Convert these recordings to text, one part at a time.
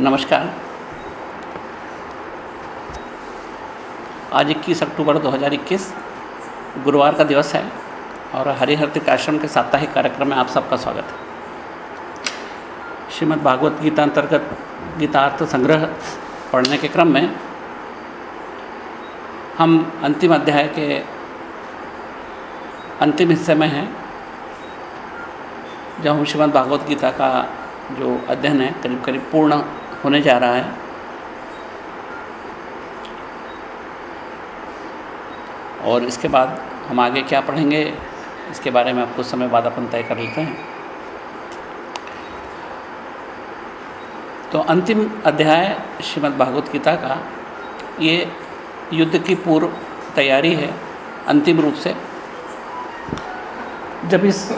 नमस्कार। आज 21 अक्टूबर 2021 गुरुवार का दिवस है और हरिहर आश्रम के साप्ताहिक कार्यक्रम में आप सबका स्वागत है। श्रीमद् भागवत गीता अंतर्गत गीतार्थ संग्रह पढ़ने के क्रम में हम अंतिम अध्याय के अंतिम हिस्से में हैं जब हम श्रीमद् भागवत गीता का जो अध्ययन है करीब करीब पूर्ण होने जा रहा है। और इसके बाद हम आगे क्या पढ़ेंगे, इसके बारे में आप कुछ समय बाद अपन तय कर लेते हैं। तो अंतिम अध्याय श्रीमद् भागवत गीता का, ये युद्ध की पूर्व तैयारी है, अंतिम रूप से। जब इस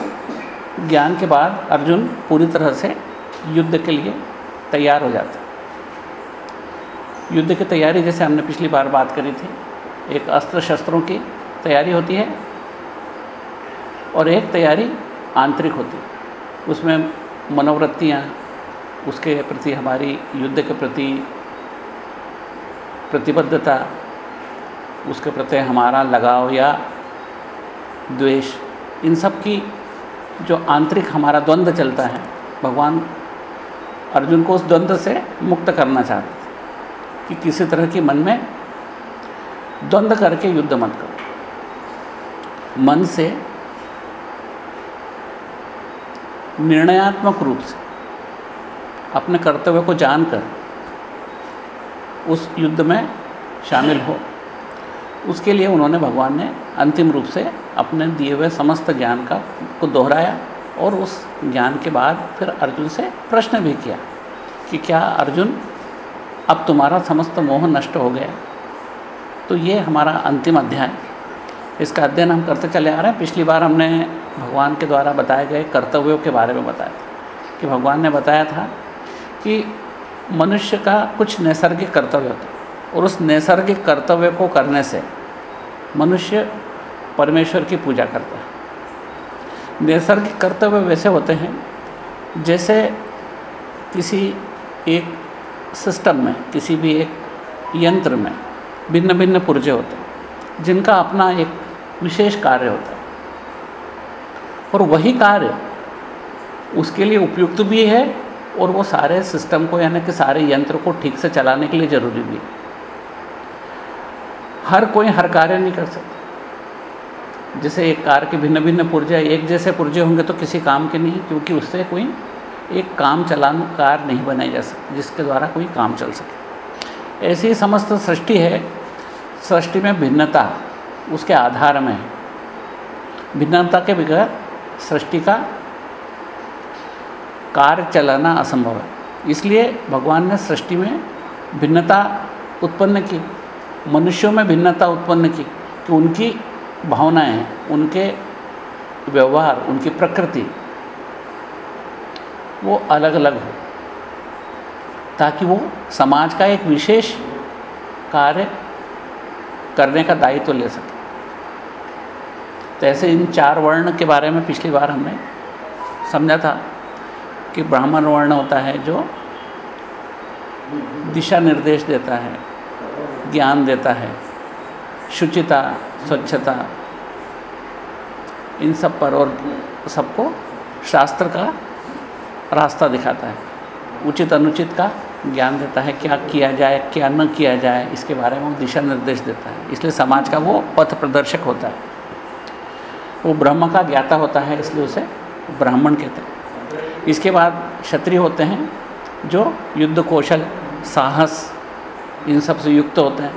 ज्ञान के बाद अर्जुन पूरी तरह से युद्ध के लिए तैयार हो जाते। युद्ध की तैयारी जैसे हमने पिछली बार बात करी थी, एक अस्त्र शस्त्रों की तैयारी होती है और एक तैयारी आंतरिक होती है। उसमें मनोवृत्तियाँ, उसके प्रति हमारी युद्ध के प्रति प्रतिबद्धता, उसके प्रति हमारा लगाव या द्वेष, इन सब की जो आंतरिक हमारा द्वंद्व चलता है, भगवान अर्जुन को उस द्वंद्व से मुक्त करना चाहते थे कि किसी तरह की मन में द्वंद्व करके युद्ध मत करो। मन से निर्णयात्मक रूप से, अपने कर्तव्य को जानकर उस युद्ध में शामिल हो। उसके लिए उन्होंने भगवान ने अंतिम रूप से अपने दिए हुए समस्त ज्ञान का को दोहराया। और उस ज्ञान के बाद फिर अर्जुन से प्रश्न भी किया कि क्या अर्जुन, अब तुम्हारा समस्त मोह नष्ट हो गया। तो ये हमारा अंतिम अध्याय। इसका अध्ययन हम करते चले आ रहे हैं। पिछली बार हमने भगवान के द्वारा बताए गए कर्तव्यों के बारे में बताया था कि भगवान ने बताया था कि मनुष्य का कुछ नैसर्गिक कर्तव्य होता है और उस नैसर्गिक कर्तव्य को करने से मनुष्य परमेश्वर की पूजा करता है। नैसर्गिक कर्तव्य वैसे होते हैं, जैसे किसी एक सिस्टम में, किसी भी एक यंत्र में भिन्न भिन्न पुर्जे होते हैं, जिनका अपना एक विशेष कार्य होता है। और वही कार्य उसके लिए उपयुक्त भी है और वो सारे सिस्टम को, यानी कि सारे यंत्र को ठीक से चलाने के लिए ज़रूरी भी है। हर कोई हर कार्य नहीं कर सकता। जैसे एक कार के भिन्न भिन्न पुर्जे, एक जैसे पुर्जे होंगे तो किसी काम के नहीं, क्योंकि उससे कोई एक काम चलाने कार नहीं बनाई जा सकती, जिसके द्वारा कोई काम चल सके। ऐसी समस्त सृष्टि है, सृष्टि में भिन्नता उसके आधार में है। भिन्नता के बगैर सृष्टि का कार्य चलाना असंभव है। इसलिए भगवान ने सृष्टि में भिन्नता उत्पन्न की, मनुष्यों में भिन्नता उत्पन्न की कि उनकी भावनाएँ, उनके व्यवहार, उनकी प्रकृति, वो अलग अलग हो। ताकि वो समाज का एक विशेष कार्य करने का दायित्व तो ले सके। तो ऐसे इन चार वर्ण के बारे में पिछली बार हमने समझा था कि ब्राह्मण वर्ण होता है जो दिशा निर्देश देता है, ज्ञान देता है, शुचिता स्वच्छता। इन सब पर और सबको शास्त्र का रास्ता दिखाता है। उचित अनुचित का ज्ञान देता है क्या किया जाए, क्या न किया जाए, इसके बारे में वो दिशा निर्देश देता है। इसलिए समाज का वो पथ प्रदर्शक होता है। वो ब्रह्म का ज्ञाता होता है, इसलिए उसे ब्राह्मण कहते हैं। इसके बाद क्षत्रिय होते हैं, जो युद्ध कौशल, साहस, इन सबसे युक्त होते हैं।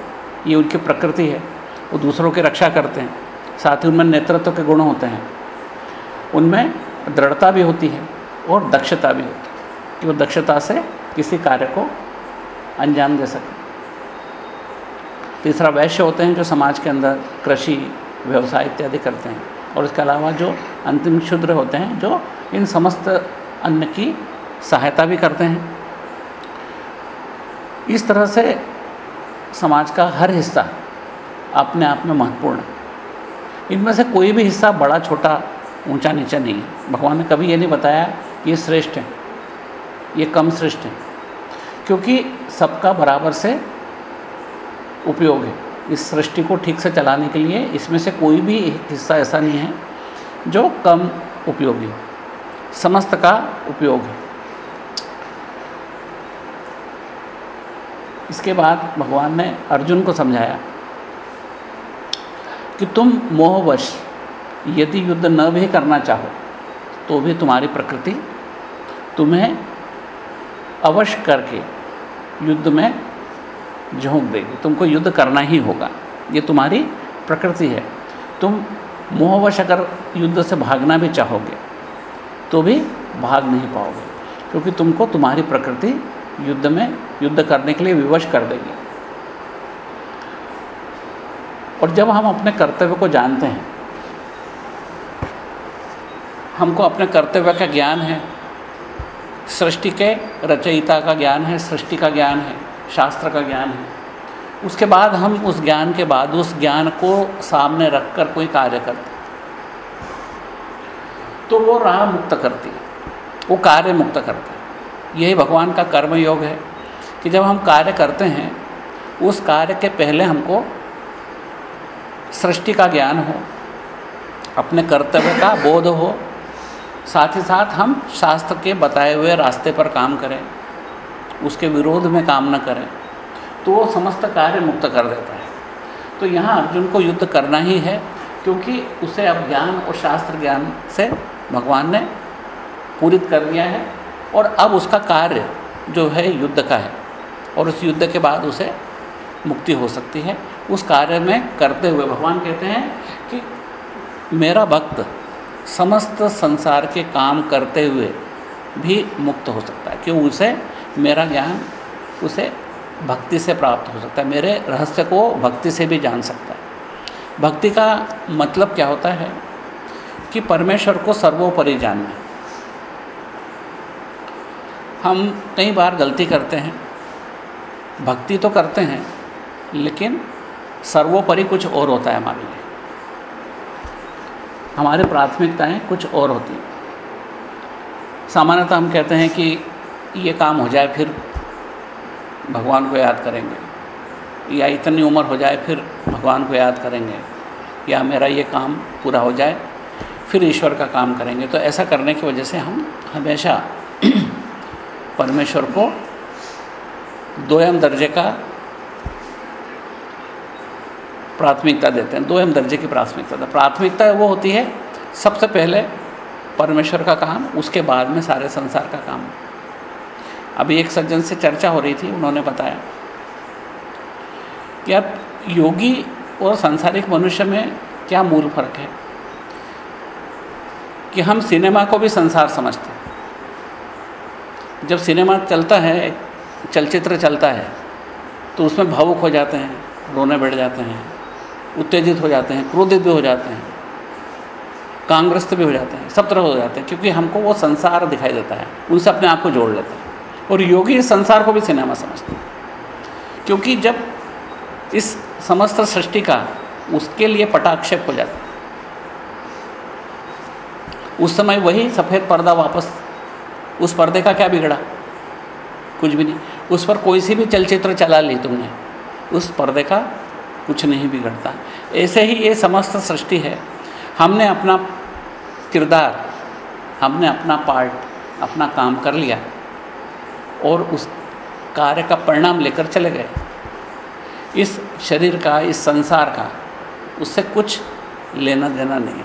ये उनकी प्रकृति है। वो दूसरों की रक्षा करते हैं। साथ ही उनमें नेतृत्व के गुण होते हैं। उनमें दृढ़ता भी होती है और दक्षता भी होती है कि वो दक्षता से किसी कार्य को अंजाम दे सके। तीसरा वैश्य होते हैं जो समाज के अंदर कृषि, व्यवसाय इत्यादि करते हैं और इसके अलावा जो अंतिम क्षुद्र होते हैं, जो इन समस्त अन्न की सहायता भी करते हैं। इस तरह से समाज का हर हिस्सा अपने आप में महत्वपूर्ण। है इनमें से कोई भी हिस्सा बड़ा, छोटा, ऊँचा, नीचा नहीं है। भगवान ने कभी ये नहीं बताया कि ये श्रेष्ठ है, ये कम श्रेष्ठ है, क्योंकि सबका बराबर से उपयोग है। इस सृष्टि को ठीक से चलाने के लिए इसमें से कोई भी हिस्सा ऐसा नहीं है जो कम उपयोगी समस्त का उपयोग है। इसके बाद भगवान ने अर्जुन को समझाया कि तुम मोहवश, यदि युद्ध न भी करना चाहो तो भी तुम्हारी प्रकृति तुम्हें अवश्य करके युद्ध में झोंक देगी। तुमको युद्ध करना ही होगा। ये तुम्हारी प्रकृति है। तुम मोहवश अगर युद्ध से भागना भी चाहोगे तो भी भाग नहीं पाओगे, क्योंकि तुमको तुम्हारी प्रकृति युद्ध में, युद्ध करने के लिए विवश कर देगी। और जब हम अपने कर्तव्य को जानते हैं, हमको अपने कर्तव्य का ज्ञान है, सृष्टि के रचयिता का ज्ञान है, सृष्टि का ज्ञान है, शास्त्र का ज्ञान है, उसके बाद हम उस ज्ञान के बाद, उस ज्ञान को सामने रखकर कोई कार्य करते तो वो राह मुक्त करती है, वो कार्य मुक्त करता है। यही भगवान का कर्म योग है कि जब हम कार्य करते हैं, उस कार्य के पहले हमको सृष्टि का ज्ञान हो, अपने कर्तव्य का बोध हो, साथ ही साथ हम शास्त्र के बताए हुए रास्ते पर काम करें, उसके विरोध में काम न करें तो वो समस्त कार्य मुक्त कर देता है। तो यहाँ अर्जुन को युद्ध करना ही है, क्योंकि उसे अब ज्ञान और शास्त्र ज्ञान से भगवान ने पूरित कर दिया है, और अब उसका कार्य जो है युद्ध का है, और उस युद्ध के बाद उसे मुक्ति हो सकती है। उस कार्य में करते हुए भगवान कहते हैं कि मेरा भक्त समस्त संसार के काम करते हुए भी मुक्त हो सकता है। क्यों? उसे मेरा ज्ञान, उसे भक्ति से प्राप्त हो सकता है। मेरे रहस्य को भक्ति से भी जान सकता है। भक्ति का मतलब क्या होता है? कि परमेश्वर को सर्वोपरि जानना हम कई बार गलती करते हैं, भक्ति तो करते हैं, लेकिन सर्वोपरि कुछ और होता है हमारे लिए। हमारे प्राथमिकताएँ कुछ और होती हैं। सामान्यतः हम कहते हैं कि ये काम हो जाए फिर भगवान को याद करेंगे। या इतनी उम्र हो जाए फिर भगवान को याद करेंगे। या मेरा ये काम पूरा हो जाए, फिर ईश्वर का काम करेंगे। तो ऐसा करने की वजह से हम हमेशा परमेश्वर को दोयम दर्जे का प्राथमिकता देते हैं। दोयम दर्जे की प्राथमिकता प्राथमिकता वो होती है, सबसे पहले परमेश्वर का काम, उसके बाद में सारे संसार का काम। अभी एक सज्जन से चर्चा हो रही थी, उन्होंने बताया कि अब योगी और सांसारिक मनुष्य में क्या मूल फ़र्क है? कि हम सिनेमा को भी संसार समझते हैं। जब सिनेमा चलता है, चलचित्र चलता है तो उसमें भावुक हो जाते हैं, रोने बैठ जाते हैं। उत्तेजित हो जाते हैं, क्रोधित भी हो जाते हैं, कांग्रस्त भी हो जाते हैं, सब तरह हो जाते हैं, क्योंकि हमको वो संसार दिखाई देता है, उनसे अपने आप को जोड़ लेते हैं। और योगी इस संसार को भी सिनेमा समझते हैं, क्योंकि जब इस समस्त सृष्टि का उसके लिए पटाक्षेप हो जाता है, उस समय वही सफ़ेद पर्दा वापस, उस पर्दे का क्या बिगड़ा? कुछ भी नहीं। उस पर कोई सी भी चलचित्र चला ली तुमने, उस पर्दे का कुछ नहीं बिगड़ता। ऐसे ही ये समस्त सृष्टि है। हमने अपना किरदार, हमने अपना पार्ट अपना काम कर लिया और उस कार्य का परिणाम लेकर चले गए। इस शरीर का, इस संसार का उससे कुछ लेना देना नहीं।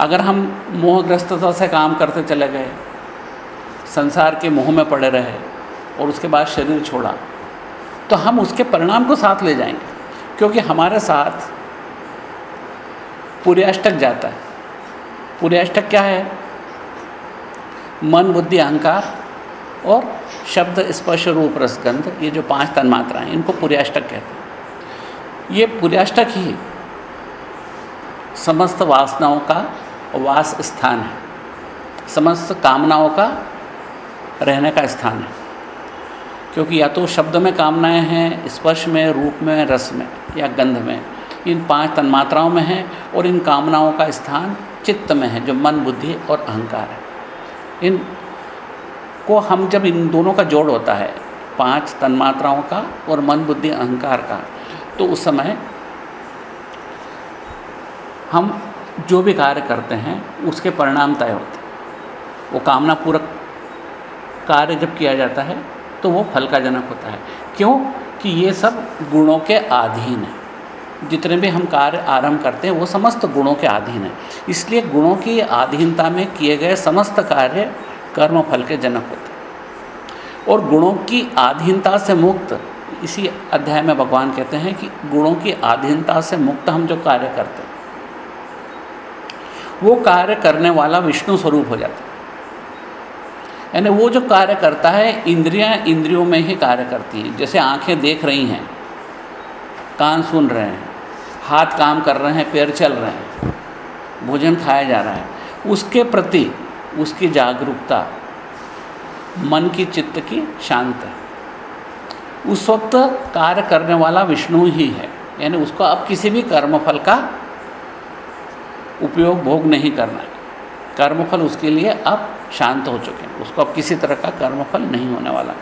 अगर हम मोहग्रस्तता से काम करते चले गए, संसार के मोह में पड़े रहे और उसके बाद शरीर छोड़ा तो हम उसके परिणाम को साथ ले जाएँगे, क्योंकि हमारे साथ पुर्याष्टक जाता है। पुर्याष्टक क्या है? मन, बुद्धि, अहंकार और शब्द, स्पर्श, रूप, रसगंध, ये जो पाँच तन्मात्राएँ इनको पुर्याष्टक कहते हैं। ये पुर्याष्टक ही समस्त वासनाओं का वास स्थान है। समस्त कामनाओं का रहने का स्थान है। क्योंकि या तो शब्द में कामनाएँ हैं, स्पर्श में, रूप में, रस में या गंध में। इन पाँच तन्मात्राओं में हैं और इन कामनाओं का स्थान चित्त में है, जो मन, बुद्धि और अहंकार है। इन को हम जब इन दोनों का जोड़ होता है, पाँच तन्मात्राओं का और मन, बुद्धि, अहंकार का तो उस समय हम जो भी कार्य करते हैं, उसके परिणाम तय होते हैं। वो कामना पूरक कार्य जब किया जाता है तो वो फल का जनक होता है। क्यों? कि ये सब गुणों के अधीन है। जितने भी हम कार्य आरंभ करते हैं, वो समस्त गुणों के अधीन है। इसलिए गुणों की अधीनता में किए गए समस्त कार्य कर्म फल के जनक होते हैं। और गुणों की अधीनता से मुक्त, इसी अध्याय में भगवान कहते हैं कि गुणों की अधीनता से मुक्त हम जो कार्य करते हैं, वो कार्य करने वाला विष्णु स्वरूप हो जाता है। यानी वो जो कार्य करता है, इंद्रियाँ इंद्रियों में ही कार्य करती हैं। जैसे आँखें देख रही हैं, कान सुन रहे हैं, हाथ काम कर रहे हैं, पैर चल रहे हैं, भोजन खाया जा रहा है, उसके प्रति उसकी जागरूकता मन की चित्त की शांत है। उस वक्त कार्य करने वाला विष्णु ही है। यानी उसको अब किसी भी कर्मफल का उपयोग भोग नहीं करना है। कर्मफल उसके लिए अब शांत हो चुके हैं। उसको अब किसी तरह का कर्मफल नहीं होने वाला।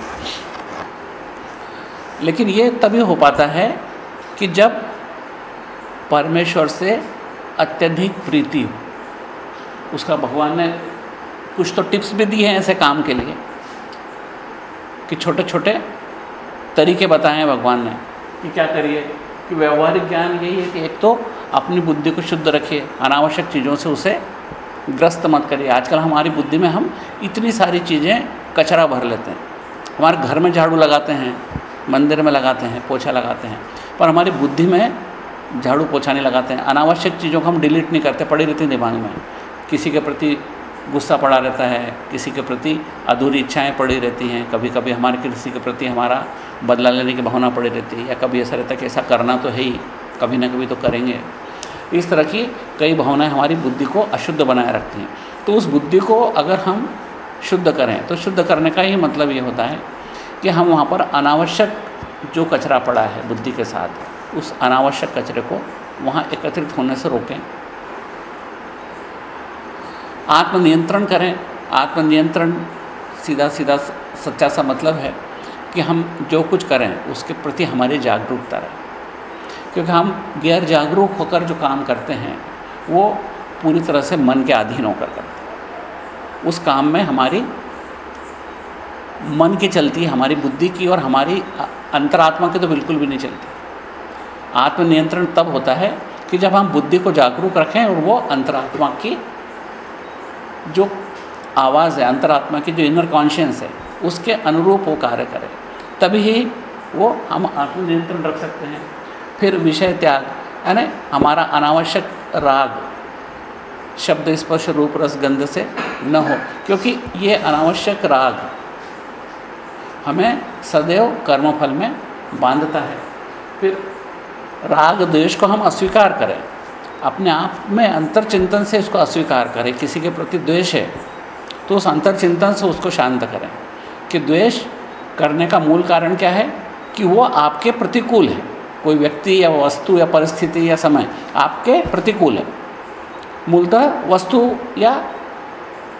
लेकिन ये तभी हो पाता है कि जब परमेश्वर से अत्यधिक प्रीति हो, उसका भगवान ने कुछ तो टिप्स भी दिए हैं ऐसे काम के लिए कि छोटे छोटे तरीके बताए हैं भगवान ने कि क्या करिए, कि व्यवहारिक ज्ञान यही है कि एक तो अपनी बुद्धि को शुद्ध रखिए, अनावश्यक चीज़ों से उसे ग्रस्त मत करिए। आजकल हमारी बुद्धि में हम इतनी सारी चीज़ें कचरा भर लेते हैं। हमारे घर में झाड़ू लगाते हैं, मंदिर में लगाते हैं, पोछा लगाते हैं, पर हमारी बुद्धि में झाड़ू पोछा नहीं लगाते हैं। अनावश्यक चीज़ों को हम डिलीट नहीं करते, पड़ी रहती दिमाग में। किसी के प्रति गुस्सा पड़ा रहता है, किसी के प्रति अधूरी इच्छाएँ पड़ी रहती हैं कभी कभी हमारे किसी के प्रति हमारा बदला लेने की भावना पड़ी रहती है, या कभी ऐसा रहता है कि ऐसा करना तो है ही, कभी ना कभी तो करेंगे। इस तरह की कई भावनाएँ हमारी बुद्धि को अशुद्ध बनाए रखती हैं। तो उस बुद्धि को अगर हम शुद्ध करें तो शुद्ध करने का ही मतलब ये होता है कि हम वहाँ पर अनावश्यक जो कचरा पड़ा है बुद्धि के साथ, उस अनावश्यक कचरे को वहाँ एकत्रित होने से रोकें। आत्मनियंत्रण करें। आत्मनियंत्रण सीधा सीधा सच्चा सा मतलब है कि हम जो कुछ करें, उसके प्रति हमारी जागरूकता रहे। क्योंकि हम गैर जागरूक होकर जो काम करते हैं, वो पूरी तरह से मन के अधीन होकर करते हैं। उस काम में हमारी मन की चलती है, हमारी बुद्धि की और हमारी अंतरात्मा की तो बिल्कुल भी नहीं चलती। आत्मनियंत्रण तब होता है कि जब हम बुद्धि को जागरूक रखें और वो अंतरात्मा की जो आवाज़ है, अंतरात्मा की जो इनर कॉन्शियस है, उसके अनुरूप वो कार्य करें। तभी ही वो हम आत्मनियंत्रण रख सकते हैं। फिर विषय त्याग, यानी हमारा अनावश्यक राग, शब्द स्पर्श, रूप, रस, गंध से न हो, क्योंकि ये अनावश्यक राग हमें सदैव कर्मफल में बांधता है। फिर राग द्वेष को हम अस्वीकार करें, अपने आप में अंतर चिंतन से इसको अस्वीकार करें, किसी के प्रति द्वेष है तो उस अंतर चिंतन से उसको शांत करें कि द्वेष करने का मूल कारण क्या है? कि वो आपके प्रतिकूल है। कोई व्यक्ति या वस्तु या परिस्थिति या समय आपके प्रतिकूल है। मूलतः वस्तु या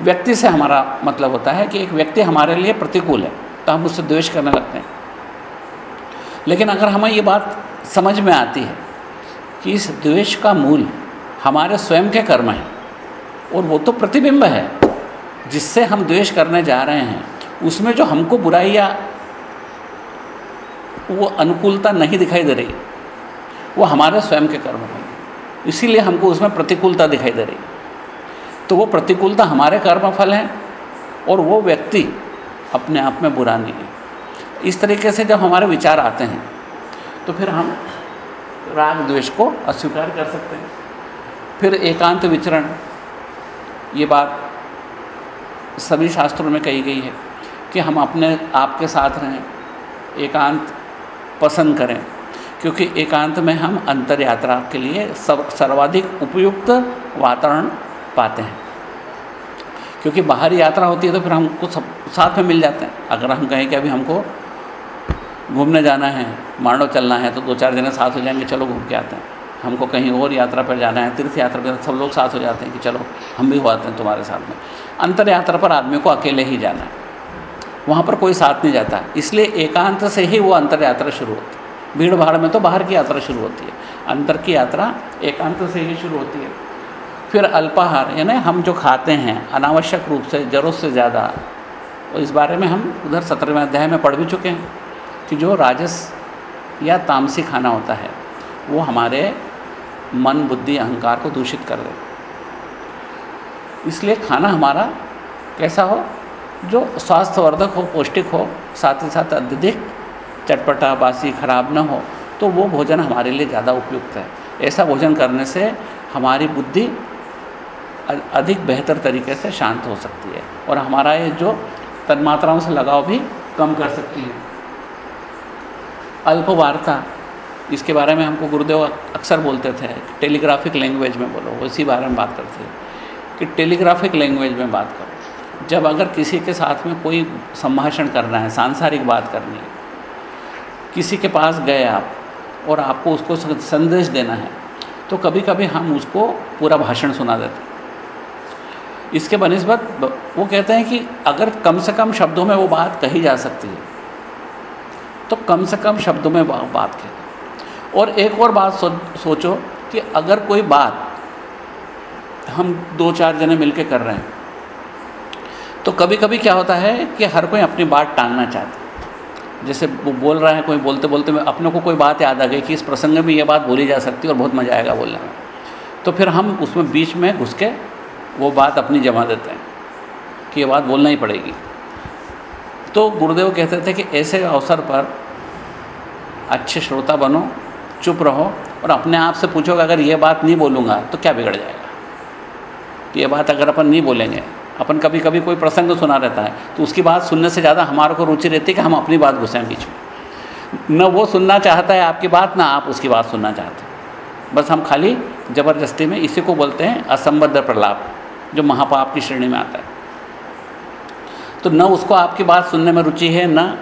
व्यक्ति से हमारा मतलब होता है कि एक व्यक्ति हमारे लिए प्रतिकूल है तो हम उससे द्वेष करने लगते हैं। लेकिन अगर हमें ये बात समझ में आती है कि इस द्वेष का मूल हमारे स्वयं के कर्म है, और वो तो प्रतिबिंब है, जिससे हम द्वेष करने जा रहे हैं, उसमें जो हमको बुराई या वो अनुकूलता नहीं दिखाई दे रही। वो हमारे स्वयं के कर्म हैं इसीलिए हमको उसमें प्रतिकूलता दिखाई दे रही। तो वो प्रतिकूलता हमारे कर्म फल हैं और वो व्यक्ति अपने आप में बुरा नहीं है। इस तरीके से जब हमारे विचार आते हैं तो फिर हम राग द्वेष को अस्वीकार कर सकते हैं। फिर एकांत विचरण, ये बात सभी शास्त्रों में कही गई है कि हम अपने आप के साथ रहें, एकांत पसंद करें, क्योंकि एकांत में हम अंतर यात्रा के लिए सब सर्वाधिक उपयुक्त वातावरण पाते हैं। क्योंकि बाहरी यात्रा होती है तो फिर हमको सब, साथ में मिल जाते हैं। अगर हम कहें कि अभी हमको घूमने जाना है, मांडव चलना है तो दो चार दिन साथ हो जाएँगे, चलो घूम के आते हैं। हमको कहीं और यात्रा पर जाना है तीर्थ यात्रा पर, सब लोग साथ हो जाते हैं कि चलो हम भी हो आते हैं तुम्हारे साथ में। अंतर यात्रा पर आदमी को अकेले ही जाना है। वहाँ पर कोई साथ नहीं जाता। इसलिए एकांत से ही वो अंतर यात्रा शुरू होती है। भीड़ भाड़ में तो बाहर की यात्रा शुरू होती है। अंतर की यात्रा एकांत से ही शुरू होती है। फिर अल्पाहार, यानी हम जो खाते हैं, अनावश्यक रूप से, ज़रूरत से ज़्यादा इस बारे में हम उधर सत्रहवें अध्याय में पढ़ भी चुके हैं कि जो राजस या तामसी खाना होता है, वो हमारे मन, बुद्धि, अहंकार को दूषित कर दे। इसलिए खाना हमारा कैसा हो? जो स्वास्थ्यवर्धक हो, पौष्टिक हो, साथ ही साथ अत्यधिक चटपटा बासी खराब ना हो तो वो भोजन हमारे लिए ज़्यादा उपयुक्त है। ऐसा भोजन करने से हमारी बुद्धि अधिक बेहतर तरीके से शांत हो सकती है और हमारा ये जो तन्मात्राओं से लगाव भी कम कर सकती है। अल्पवार्ता, इसके बारे में हमको गुरुदेव अक्सर बोलते थे, टेलीग्राफिक लैंग्वेज में बोलो, उसी बारे में बात करते थे कि टेलीग्राफिक लैंग्वेज में बात करो। जब अगर किसी के साथ में कोई संभाषण करना है सांसारिक बात करनी है किसी के पास गए आप और आपको उसको संदेश देना है तो कभी कभी हम उसको पूरा भाषण सुना देते हैं। इसके बनस्बत वो कहते हैं कि अगर कम से कम शब्दों में वो बात कही जा सकती है तो कम से कम शब्दों में बात कहें और एक और बात सो, सोचो कि अगर कोई बात हम दो चार जने मिलके कर रहे हैं तो कभी कभी क्या होता है कि हर कोई अपनी बात टांगना चाहता है। जैसे वो बोल रहा है, कोई बोलते बोलते में अपने को कोई बात याद आ गई कि इस प्रसंग में ये बात बोली जा सकती है और बहुत मज़ा आएगा बोलने में। तो फिर हम उसमें बीच में घुस के वो बात अपनी जमा देते हैं कि ये बात बोलना ही पड़ेगी। तो गुरुदेव कहते थे कि ऐसे अवसर पर अच्छे श्रोता बनो, चुप रहो और अपने आप से पूछो अगर ये बात नहीं बोलूँगा तो क्या बिगड़ जाएगा? ये बात अगर अपन नहीं बोलेंगे अपन कभी कभी कोई प्रसंग सुना रहता है तो उसकी बात सुनने से ज़्यादा हमारे को रुचि रहती है कि हम अपनी बात घुसें बीच में। न वो सुनना चाहता है आपकी बात, ना आप उसकी बात सुनना चाहते हैं। बस हम खाली ज़बरदस्ती में इसी को बोलते हैं असंबद्ध प्रलाप, जो महापाप की श्रेणी में आता है। तो न उसको आपकी बात सुनने में रुचि है, न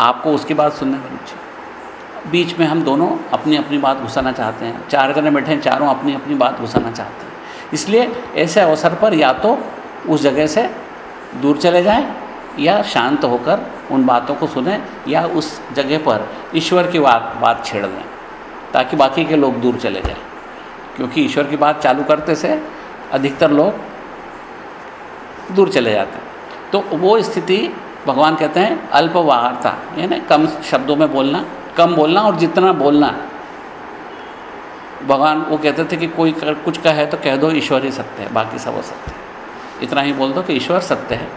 आपको उसकी बात सुनने में रुचि बीच में हम दोनों अपनी अपनी बात घुसाना चाहते हैं। चार जने बैठे हैं, चारों अपनी अपनी बात घुसाना चाहते हैं। इसलिए ऐसे अवसर पर या तो उस जगह से दूर चले जाएँ या शांत होकर उन बातों को सुने या उस जगह पर ईश्वर की बात बात छेड़ दें ताकि बाकी के लोग दूर चले जाएँ। क्योंकि ईश्वर की बात चालू करते से अधिकतर लोग दूर चले जाते हैं। तो वो स्थिति भगवान कहते हैं अल्प वार्ता यानी कम शब्दों में बोलना कम बोलना और जितना बोलना। भगवान वो कहते थे कि कोई कर, कुछ कहे तो कह दो ईश्वर ही सत्य है बाकी सब असत्य है। इतना ही बोल दो कि ईश्वर सत्य है,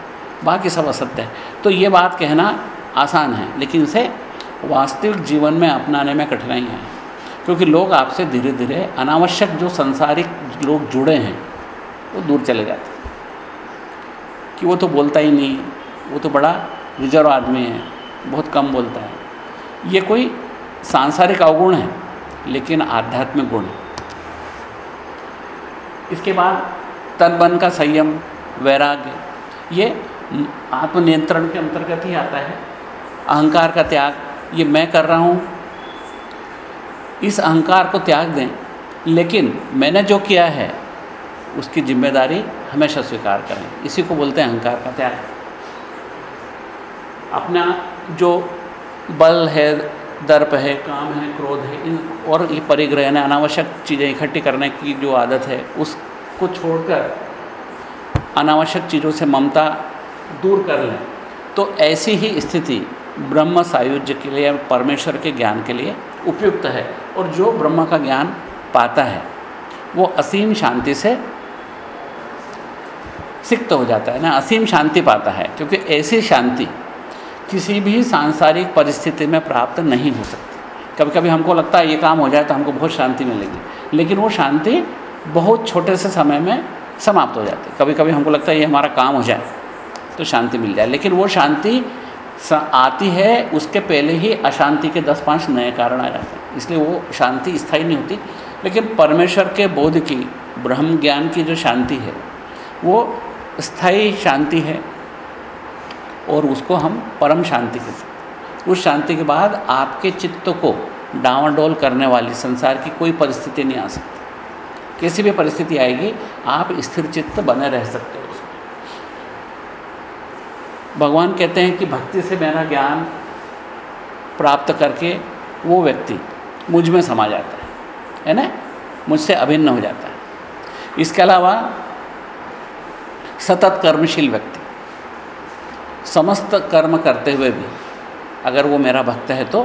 बाकी सब असत्य है। तो ये बात कहना आसान है, लेकिन इसे वास्तविक जीवन में अपनाने में कठिनाई है, क्योंकि लोग आपसे धीरे धीरे अनावश्यक जो संसारिक लोग जुड़े हैं, वो दूर चले जाते हैं। कि वो तो बोलता ही नहीं, वो तो बड़ा रिज़र्व आदमी है, बहुत कम बोलता है। ये कोई सांसारिक अवगुण है, लेकिन आध्यात्मिक गुण है। इसके बाद तन का संयम, वैराग्य, ये आत्मनियंत्रण के अंतर्गत ही आता है। अहंकार का त्याग, ये मैं कर रहा हूँ। इस अहंकार को त्याग दें, लेकिन मैंने जो किया है, उसकी ज़िम्मेदारी हमेशा स्वीकार करें। इसी को बोलते हैं अहंकार का त्याग। अपना जो बल है, दर्प है, काम है, क्रोध है, इन और ये परिग्रह यानी अनावश्यक चीज़ें इकट्ठी करने की जो आदत है उसको छोड़कर अनावश्यक चीज़ों से ममता दूर कर लें। तो ऐसी ही स्थिति ब्रह्म सायुज्य के लिए, परमेश्वर के ज्ञान के लिए उपयुक्त है और जो ब्रह्म का ज्ञान पाता है, वो असीम शांति से सिक्त हो जाता है, ना, असीम शांति पाता है, क्योंकि ऐसी शांति किसी भी सांसारिक परिस्थिति में प्राप्त नहीं हो सकती। कभी कभी हमको लगता है ये काम हो जाए तो हमको बहुत शांति मिलेगी, लेकिन वो शांति बहुत छोटे से समय में समाप्त हो जाती कभी कभी हमको लगता है ये हमारा काम हो जाए तो शांति मिल जाए। लेकिन वो शांति आती है, उसके पहले ही अशांति के दस पाँच नए कारण आ जाते हैं। इसलिए वो शांति स्थायी नहीं होती। लेकिन परमेश्वर के बोध की, ब्रह्म ज्ञान की जो शांति है, वो स्थायी शांति है और उसको हम परम शांति कहते हैं। उस शांति के बाद आपके चित्त को डावाडोल करने वाली, संसार की कोई परिस्थिति नहीं आ सकती। किसी भी परिस्थिति आएगी, आप स्थिर चित्त बने रह सकते हो भगवान कहते हैं कि भक्ति से मेरा ज्ञान प्राप्त करके वो व्यक्ति मुझमें समा जाता है है ना? मुझसे अभिन्न हो जाता है। इसके अलावा सतत कर्मशील व्यक्ति, समस्त कर्म करते हुए भी अगर वो मेरा भक्त है तो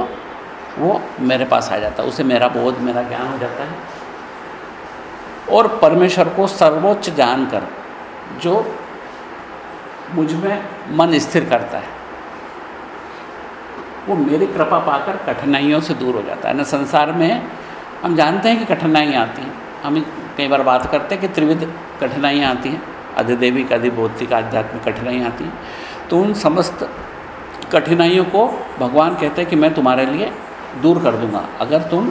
वो मेरे पास आ जाता है, उसे मेरा बोध, मेरा ज्ञान हो जाता है। और परमेश्वर को सर्वोच्च जानकर जो मुझमें मन स्थिर करता है, वो मेरी कृपा पाकर कठिनाइयों से दूर हो जाता है। ना संसार में हम जानते हैं कि कठिनाइयाँ आती हैं। हम कई बार बात करते हैं कि त्रिविध कठिनाइयाँ आती हैं, अधिदेविक, अधिभौतिक, आध्यात्मिक कठिनाइयाँ आती हैं। तो उन समस्त कठिनाइयों को भगवान कहते हैं कि मैं तुम्हारे लिए दूर कर दूँगा। अगर तुम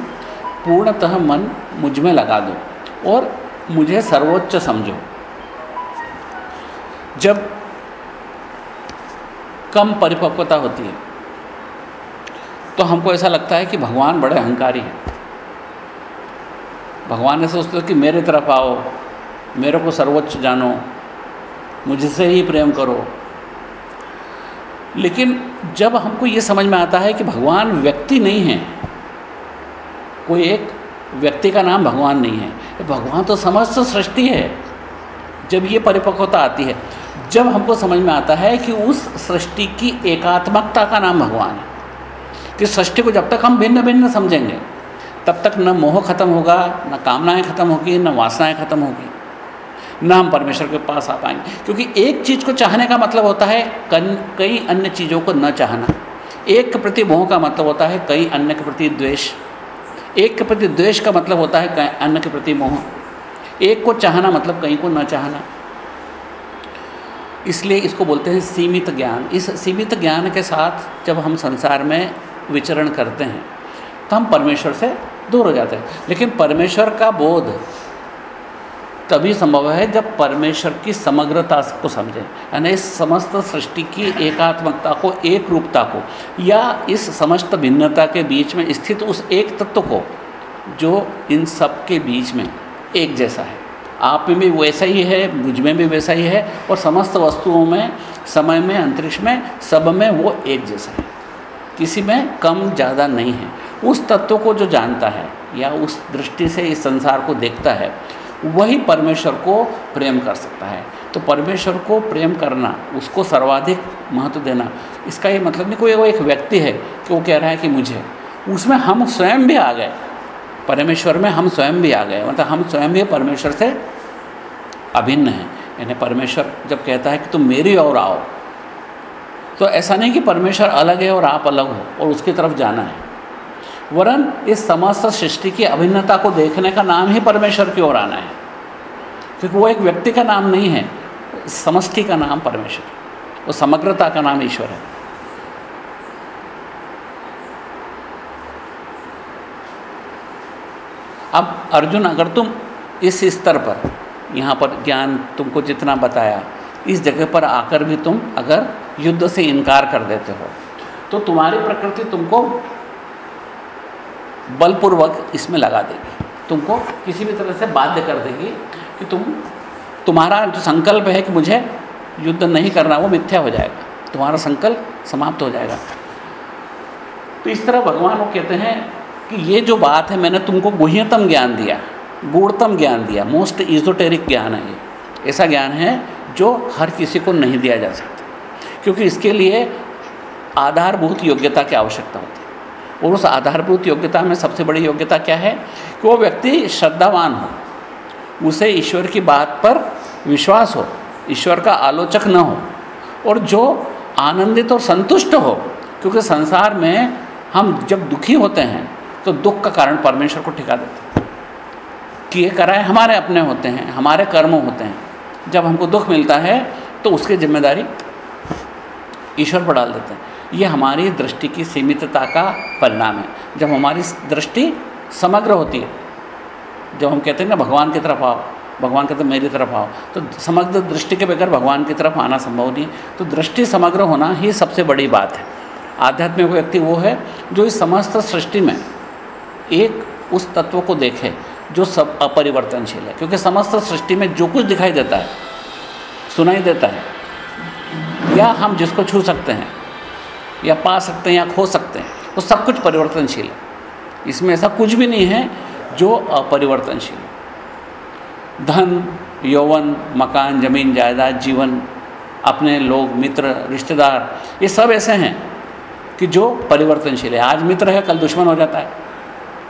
पूर्णतः मन मुझमें लगा दो और मुझे सर्वोच्च समझो। जब कम परिपक्वता होती है तो हमको ऐसा लगता है कि भगवान बड़े अहंकारी हैं। भगवान ऐसे सोचते कि मेरे तरफ़ आओ, मेरे को सर्वोच्च जानो मुझसे ही प्रेम करो। लेकिन जब हमको ये समझ में आता है कि भगवान व्यक्ति नहीं है, कोई एक व्यक्ति का नाम भगवान नहीं है भगवान तो समस्त सृष्टि है, जब ये परिपक्वता आती है, जब हमको समझ में आता है कि उस सृष्टि की एकात्मकता का नाम भगवान है, कि सृष्टि को जब तक हम भिन्न भिन्न समझेंगे, तब तक न मोह खत्म होगा, न कामनाएँ खत्म होगी, न वासनाएँ खत्म होगी, न हम परमेश्वर के पास आ पाएँगे। क्योंकि एक चीज़ को चाहने का मतलब होता है कई अन्य चीज़ों को न चाहना। एक के प्रति मोह का मतलब होता है कई अन्य के प्रति द्वेष। एक के प्रति द्वेष का मतलब होता है अन्य के प्रति मोह। एक को चाहना मतलब कहीं को न चाहना। इसलिए इसको बोलते हैं सीमित ज्ञान। इस सीमित ज्ञान के साथ जब हम संसार में विचरण करते हैं तो हम परमेश्वर से दूर हो जाते हैं। लेकिन परमेश्वर का बोध तभी संभव है जब परमेश्वर की समग्रता को समझें। यानी इस समस्त सृष्टि की एकात्मकता को एक रूपता को, या इस समस्त भिन्नता के बीच में स्थित उस एक तत्व को, जो इन सब के बीच में एक जैसा है। आप में भी वैसा ही है, मुझमें भी वैसा ही है, और समस्त वस्तुओं में, समय में, अंतरिक्ष में, सब में वो एक जैसा है। किसी में कम, ज़्यादा नहीं है। उस तत्व को जो जानता है, या उस दृष्टि से इस संसार को देखता है वही परमेश्वर को प्रेम कर सकता है। तो परमेश्वर को प्रेम करना, उसको सर्वाधिक महत्व देना, इसका ये मतलब नहीं कोई वो एक व्यक्ति है कि वो कह रहा है कि मुझे, उसमें हम स्वयं भी आ गए। परमेश्वर में हम स्वयं भी आ गए मतलब हम स्वयं भी परमेश्वर से अभिन्न हैं। यानी परमेश्वर जब कहता है कि तुम मेरी ओर आओ तो ऐसा नहीं कि परमेश्वर अलग है और आप अलग हो और उसकी तरफ़ जाना है। वरन इस समस्त सृष्टि की अभिन्नता को देखने का नाम ही परमेश्वर की ओर आना है। क्योंकि वो एक व्यक्ति का नाम नहीं है, समष्टि का नाम परमेश्वर वो समग्रता का नाम ईश्वर है। अब अर्जुन, अगर तुम इस स्तर पर, यहाँ पर ज्ञान तुमको जितना बताया, इस जगह पर आकर भी तुम अगर युद्ध से इनकार कर देते हो तो तुम्हारी प्रकृति तुमको बलपूर्वक इसमें लगा देगी। तुमको किसी भी तरह से बाध्य कर देगी कि तुम, तुम्हारा जो संकल्प है कि मुझे युद्ध नहीं करना, वो मिथ्या हो जाएगा। तुम्हारा संकल्प समाप्त हो जाएगा। तो इस तरह भगवान वो कहते हैं कि ये जो बात है, मैंने तुमको गुह्यतम ज्ञान दिया, गूढ़तम ज्ञान दिया मोस्ट इजोटेरिक ज्ञान है ये। ऐसा ज्ञान है जो हर किसी को नहीं दिया जा सकता। क्योंकि इसके लिए आधारभूत योग्यता की आवश्यकता होती है। और उस आधारभूत योग्यता में सबसे बड़ी योग्यता क्या है? कि वो व्यक्ति श्रद्धावान हो। उसे ईश्वर की बात पर विश्वास हो, ईश्वर का आलोचक न हो और जो आनंदित और संतुष्ट हो, क्योंकि संसार में हम जब दुखी होते हैं तो दुख का कारण परमेश्वर को ठिका देते हैं कि ये कराए हमारे अपने होते हैं, हमारे कर्म होते हैं। जब हमको दुख मिलता है तो उसकी ज़िम्मेदारी ईश्वर पर डाल देते हैं। ये हमारी दृष्टि की सीमितता का परिणाम है। जब हमारी दृष्टि समग्र होती है, जब हम कहते हैं ना, भगवान की तरफ़ आओ, भगवान कहते मेरी तरफ़ आओ तो समग्र दृष्टि के बगैर भगवान की तरफ़ आना संभव नहीं तो दृष्टि समग्र होना ही सबसे बड़ी बात है। आध्यात्मिक व्यक्ति वो है जो इस समस्त सृष्टि में एक उस तत्व को देखे जो सब अपरिवर्तनशील है। क्योंकि समस्त सृष्टि में जो कुछ दिखाई देता है, सुनाई देता है, या हम जिसको छू सकते हैं या पा सकते हैं या खो सकते हैं, वो सब कुछ परिवर्तनशील है। इसमें ऐसा कुछ भी नहीं है जो अपरिवर्तनशील धन, यौवन, मकान, ज़मीन, जायदाद, जीवन, अपने लोग, मित्र, रिश्तेदार, ये सब ऐसे हैं कि जो परिवर्तनशील है। आज मित्र है, कल दुश्मन हो जाता है।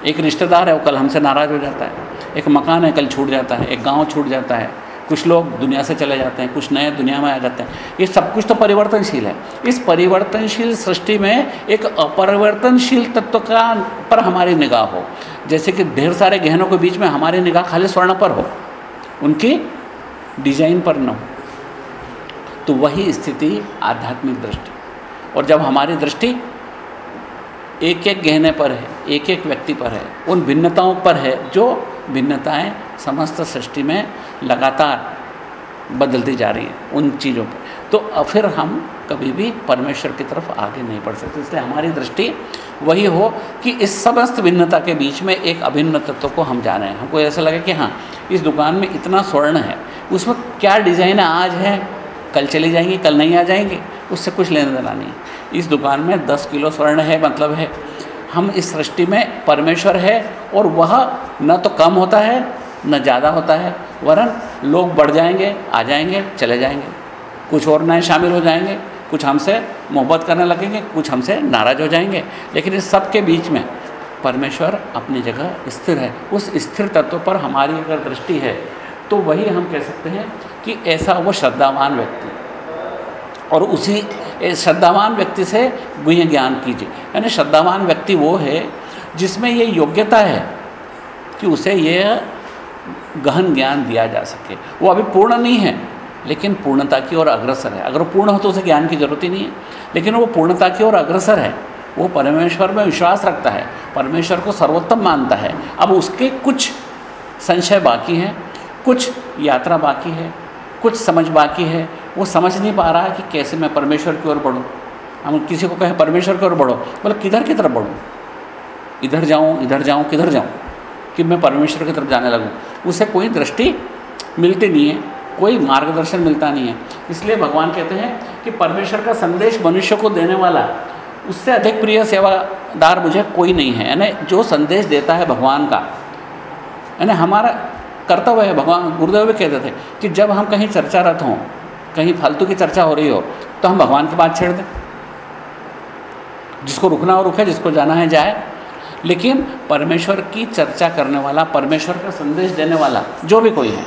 एक रिश्तेदार है, वो कल हमसे नाराज़ हो जाता है। एक मकान है, कल छूट जाता है। एक गाँव छूट जाता है। कुछ लोग दुनिया से चले जाते हैं, कुछ नए दुनिया में आ जाते हैं। ये सब कुछ तो परिवर्तनशील है। इस परिवर्तनशील सृष्टि में एक अपरिवर्तनशील तत्व का पर हमारी निगाह हो। जैसे कि ढेर सारे गहनों के बीच में हमारी निगाह खाली स्वर्ण पर हो, उनकी डिज़ाइन पर न हो। तो वही स्थिति आध्यात्मिक दृष्टि। और जब हमारी दृष्टि एक एक गहने पर है एक एक व्यक्ति पर है, उन भिन्नताओं पर है, जो भिन्नताएँ समस्त सृष्टि में लगातार बदलती जा रही हैं उन चीज़ों पर। तो फिर हम कभी भी परमेश्वर की तरफ़ आगे नहीं बढ़ सकते। इसलिए हमारी दृष्टि वही हो कि इस समस्त भिन्नता के बीच में एक अभिन्न तत्व को हम जाने हैं। हमको ऐसा लगे कि हाँ इस दुकान में इतना स्वर्ण है, उसमें क्या डिज़ाइन आज है? कल चली जाएँगी, कल नहीं आ जाएँगी, उससे कुछ लेना देना नहीं इस दुकान में दस किलो स्वर्ण है मतलब है। हम इस सृष्टि में परमेश्वर है और वह न तो कम होता है, न ज़्यादा होता है, वरन लोग बढ़ जाएँगे, आ जाएँगे, चले जाएँगे। कुछ और नए शामिल हो जाएँगे, कुछ हमसे मोहब्बत करने लगेंगे, कुछ हमसे नाराज़ हो जाएँगे। लेकिन इस सब के बीच में परमेश्वर अपनी जगह स्थिर है। उस स्थिर तत्व पर हमारी अगर दृष्टि है तो वही हम कह सकते हैं कि ऐसा वो श्रद्धावान व्यक्ति और उसी श्रद्धावान व्यक्ति से गुह्य ज्ञान कीजिए। यानी श्रद्धावान व्यक्ति वो है जिसमें ये योग्यता है कि उसे ये गहन ज्ञान दिया जा सके। वो अभी पूर्ण नहीं है, लेकिन पूर्णता की ओर अग्रसर है। अगर वो पूर्ण हो तो उसे ज्ञान की ज़रूरत ही नहीं है। लेकिन वो पूर्णता की ओर अग्रसर है। वो परमेश्वर में विश्वास रखता है। परमेश्वर को सर्वोत्तम मानता है। अब उसके कुछ संशय बाकी हैं, कुछ यात्रा बाकी है, कुछ समझ बाकी है वो समझ नहीं पा रहा है कि कैसे मैं परमेश्वर की ओर बढ़ूँ। हम किसी को कहें, परमेश्वर की ओर बढ़ो। बोले, किधर की तरफ़ बढ़ूँ? इधर जाऊँ इधर जाऊँ, किधर जाऊँ? कि मैं परमेश्वर की तरफ़ जाने लगूँ। उसे कोई दृष्टि मिलती नहीं है, कोई मार्गदर्शन मिलता नहीं है। इसलिए भगवान कहते हैं कि परमेश्वर का संदेश मनुष्य को देने वाला, उससे अधिक प्रिय सेवादार मुझे कोई नहीं है। यानी जो संदेश देता है भगवान का, यानी हमारा कर्तव्य है, भगवान गुरुदेव भी कहते थे कि जब हम कहीं चर्चारत हों कहीं फालतू की चर्चा हो रही हो तो हम भगवान की बात छेड़ दें। जिसको रुकना हो रुके, जिसको जाना है जाए। लेकिन परमेश्वर की चर्चा करने वाला, परमेश्वर का संदेश देने वाला, जो भी कोई है,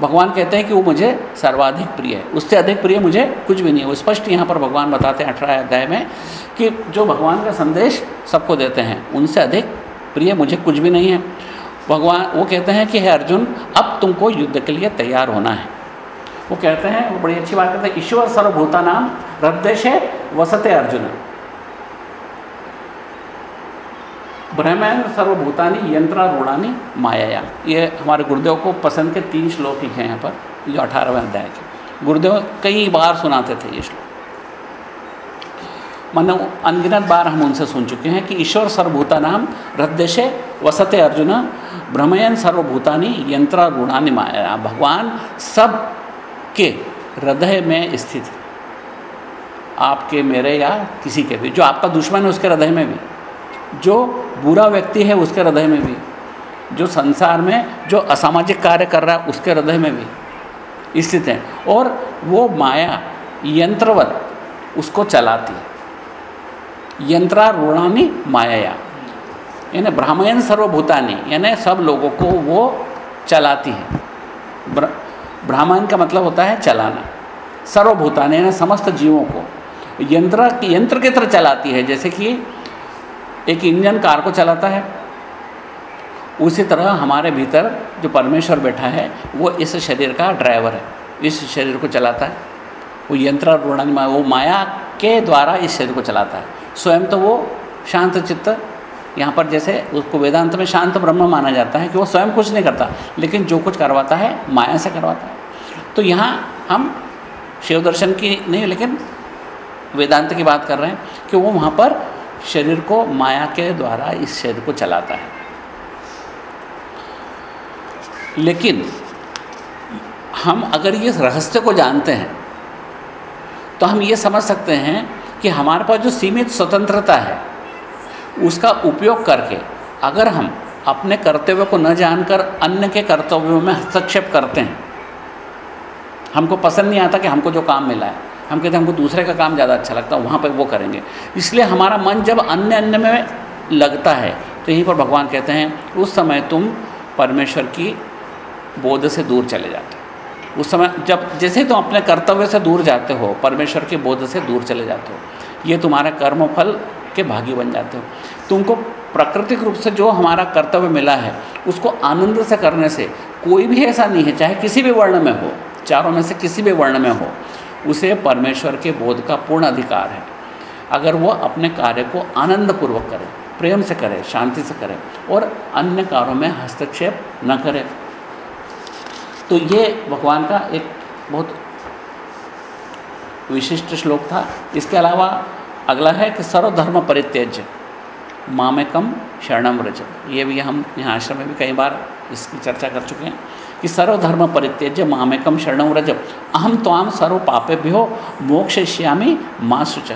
भगवान कहते हैं कि वो मुझे सर्वाधिक प्रिय है। उससे अधिक प्रिय मुझे कुछ भी नहीं है। वो स्पष्ट यहाँ पर भगवान बताते हैं अठारह अध्याय में कि जो भगवान का संदेश सबको देते हैं, उनसे अधिक प्रिय मुझे कुछ भी नहीं है। भगवान, वो कहते हैं कि हे अर्जुन, अब तुमको युद्ध के लिए तैयार होना है। वो कहते हैं, वो बड़ी अच्छी बात कहते हैं, ईश्वर सर्वभूता नाम हृदय से वसते अर्जुन। ब्रह्मैन सर्वभूतानी यंत्रारूढ़ानी माया ये हमारे गुरुदेव को पसंद के तीन श्लोक लिखे हैं यहाँ पर जो अठारहवें अध्याय के। गुरुदेव कई बार सुनाते थे ये श्लोक। मन अनगिनत बार हम उनसे सुन चुके हैं कि ईश्वर सर्वभूता नाम हृदय से वसते अर्जुन ब्रह्मयन सर्वभूतानी यंत्रारूढ़ानी माया भगवान सब के हृदय में स्थित। है आपके मेरे या किसी के भी, जो आपका दुश्मन है उसके हृदय में भी, जो बुरा व्यक्ति है उसके हृदय में भी, जो संसार में जो असामाजिक कार्य कर रहा है उसके हृदय में भी स्थित है। और वो माया, यंत्रवत उसको चलाती है। यंत्रारूढ़ानी माया यानी ब्राह्मण सर्वभूतानी, यानी सब लोगों को वो चलाती है। ब्राह्मण का मतलब होता है चलाना। सर्वभूतानी यानी समस्त जीवों को। यंत्र यंत्र की तरह चलाती है, जैसे कि एक इंजन कार को चलाता है। उसी तरह हमारे भीतर जो परमेश्वर बैठा है, वो इस शरीर का ड्राइवर है। इस शरीर को चलाता है। वो यंत्र वो माया के द्वारा इस शरीर को चलाता है। स्वयं तो वो शांत चित्त यहाँ पर जैसे उसको वेदांत में शांत ब्रह्म माना जाता है कि वो स्वयं कुछ नहीं करता, लेकिन जो कुछ करवाता है, माया से करवाता है। तो यहाँ हम शिव दर्शन की नहीं, लेकिन वेदांत की बात कर रहे हैं कि वो वहाँ पर शरीर को माया के द्वारा इस शरीर को चलाता है। लेकिन हम अगर ये रहस्य को जानते हैं तो हम ये समझ सकते हैं कि हमारे पास जो सीमित स्वतंत्रता है उसका उपयोग करके अगर हम अपने कर्तव्य को न जानकर अन्य के कर्तव्यों में हस्तक्षेप करते हैं, हमको पसंद नहीं आता कि हमको जो काम मिला है। हम कहते हैं, हमको दूसरे का काम ज़्यादा अच्छा लगता है, वहाँ पर वो करेंगे। इसलिए हमारा मन जब अन्य अन्य में लगता है तो यहीं पर भगवान कहते हैं, उस समय तुम परमेश्वर की बोध से दूर चले जाते हो। उस समय जब, जैसे तुम अपने कर्तव्य से दूर जाते हो, परमेश्वर के बोध से दूर चले जाते हो, ये तुम्हारा कर्म फल के भागी बन जाते हो। तुमको प्राकृतिक रूप से जो हमारा कर्तव्य मिला है, उसको आनंद से करने से कोई भी ऐसा नहीं है, चाहे किसी भी वर्ण में हो, चारों में से किसी भी वर्ण में हो, उसे परमेश्वर के बोध का पूर्ण अधिकार है। अगर वो अपने कार्य को आनंदपूर्वक करे, प्रेम से करे, शांति से करे और अन्य कार्यों में हस्तक्षेप न करे। तो ये भगवान का एक बहुत विशिष्ट श्लोक था। इसके अलावा अगला है कि सर्वधर्म परित्यज्य मामेकम शरणम व्रज ये भी हम यहाँ आश्रम में भी कई बार इसकी चर्चा कर चुके हैं कि सर्वधर्म परित्यज्य मामेकम शरणम व्रज अहम त्वाम सर्व पापे भी मोक्ष श्यामी माँ सुच